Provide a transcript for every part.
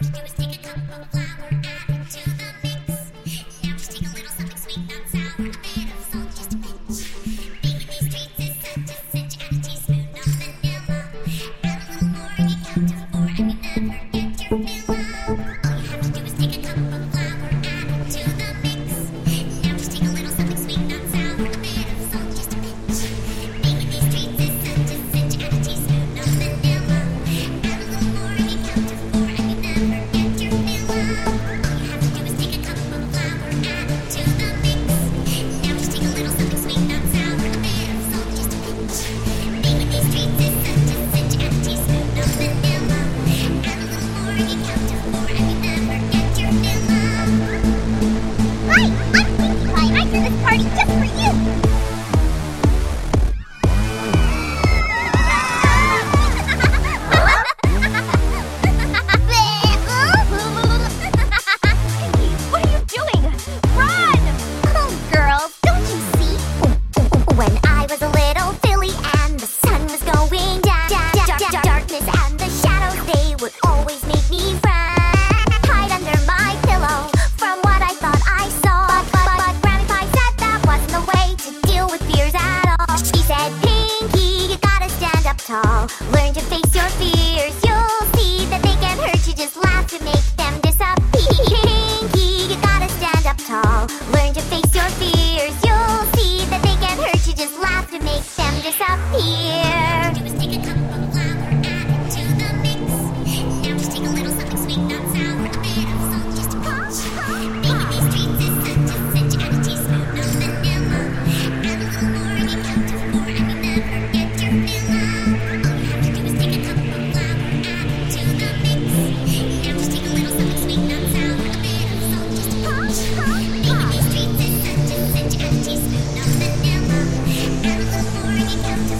do is take a couple of Thank you.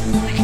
Oh